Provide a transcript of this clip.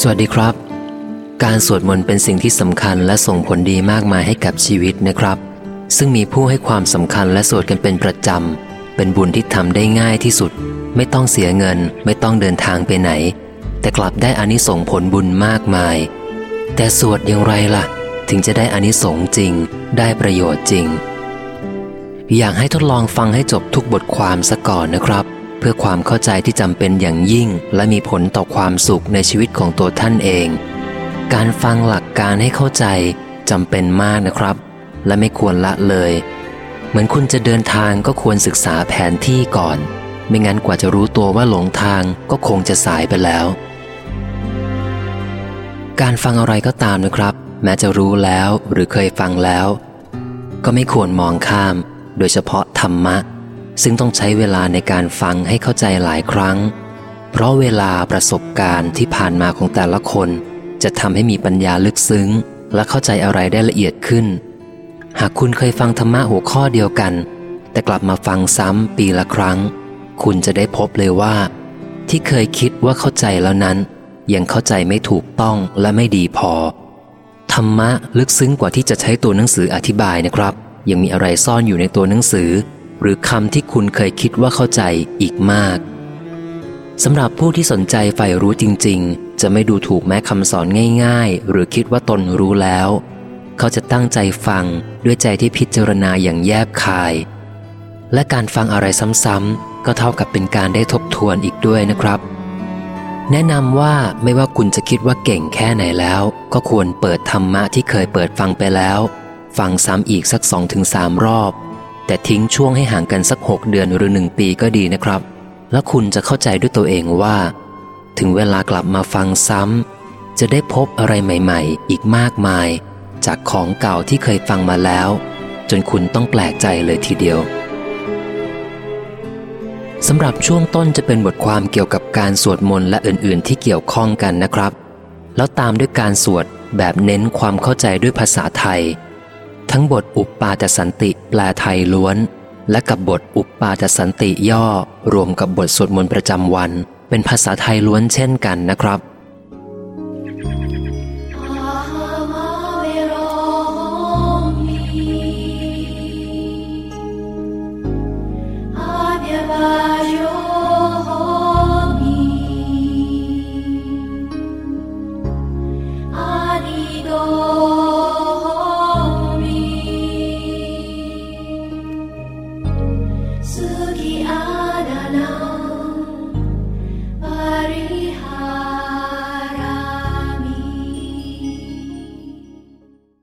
สวัสดีครับ การสวดมนต์เป็นสิ่งที่สำคัญและส่งผลดีมากมายให้กับชีวิตนะครับ ซึ่งมีผู้ให้ความสำคัญและสวดกันเป็นประจำ เป็นบุญที่ทำได้ง่ายที่สุด ไม่ต้องเสียเงิน ไม่ต้องเดินทางไปไหน แต่กลับได้อานิสงส์ผลบุญมากมาย แต่สวดอย่างไรล่ะ ถึงจะได้อานิสงส์จริง ได้ประโยชน์จริง อยากให้ทดลองฟังให้จบทุกบทความซะก่อนนะครับ พื่อความเข้าใจที่จำเป็นอย่างยิ่ง และมีผลต่อความสุขในชีวิตของตัวท่านเอง การฟังหลักการให้เข้าใจจำเป็นมากนะครับ และไม่ควรละเลย เหมือนคุณจะเดินทางก็ควรศึกษาแผนที่ก่อน ไม่งั้นกว่าจะรู้ตัวว่าหลงทางก็คงจะสายไปแล้ว การฟังอะไรก็ตามนะครับ แม้จะรู้แล้วหรือเคยฟังแล้ว ก็ไม่ควรมองข้าม โดยเฉพาะธรรมะ ซึ่งต้องใช้เวลาในการฟังให้เข้าใจหลายครั้ง เพราะเวลาประสบการณ์ที่ผ่านมาของแต่ละคน จะทำให้มีปัญญาลึกซึ้ง และเข้าใจอะไรได้ละเอียดขึ้น หากคุณเคยฟังธรรมะหัวข้อเดียวกัน แต่กลับมาฟังซ้ำปีละครั้ง คุณจะได้พบเลยว่า ที่เคยคิดว่าเข้าใจแล้วนั้น ยังเข้าใจไม่ถูกต้องและไม่ดีพอ ธรรมะลึกซึ้งกว่าที่จะใช้ตัวหนังสืออธิบายนะครับ ยังมีอะไรซ่อนอยู่ในตัวหนังสือ หรือคำที่คุณเคยคิดว่าเข้าใจอีกมากสำหรับผู้ที่สนใจใฝ่รู้จริง ๆ จะไม่ดูถูกแม้คำสอนง่าย ๆ หรือคิดว่าตนรู้แล้ว เขาจะตั้งใจฟังด้วยใจที่พิจารณาอย่างแยบคาย และการฟังอะไรซ้ำๆก็เท่ากับเป็นการได้ทบทวนอีกด้วยนะครับ แนะนำว่าไม่ว่าคุณจะคิดว่าเก่งแค่ไหนแล้ว ก็ควรเปิดธรรมะที่เคยเปิดฟังไปแล้ว ฟังซ้ำอีกสักสองถึงสามรอบ แต่ทิ้งช่วงให้ห่างกันสักหกเดือนหรือหนึ่งปีก็ดีนะครับ แล้วคุณจะเข้าใจด้วยตัวเองว่า ถึงเวลากลับมาฟังซ้ำจะได้พบอะไรใหม่ ๆ อีกมากมาย จากของเก่าที่เคยฟังมาแล้ว จนคุณต้องแปลกใจเลยทีเดียวสำหรับช่วงต้นจะเป็นบทความเกี่ยวกับการสวดมนต์และอื่นๆ ที่เกี่ยวข้องกันนะครับ แล้วตามด้วยการสวดแบบเน้นความเข้าใจด้วยภาษาไทย ทั้งบทอุปปาตสันติแปลไทยล้วน และกับบทอุปปาตสันติย่อ รวมกับบทสวดมนต์ประจำวัน เป็นภาษาไทยล้วนเช่นกันนะครับ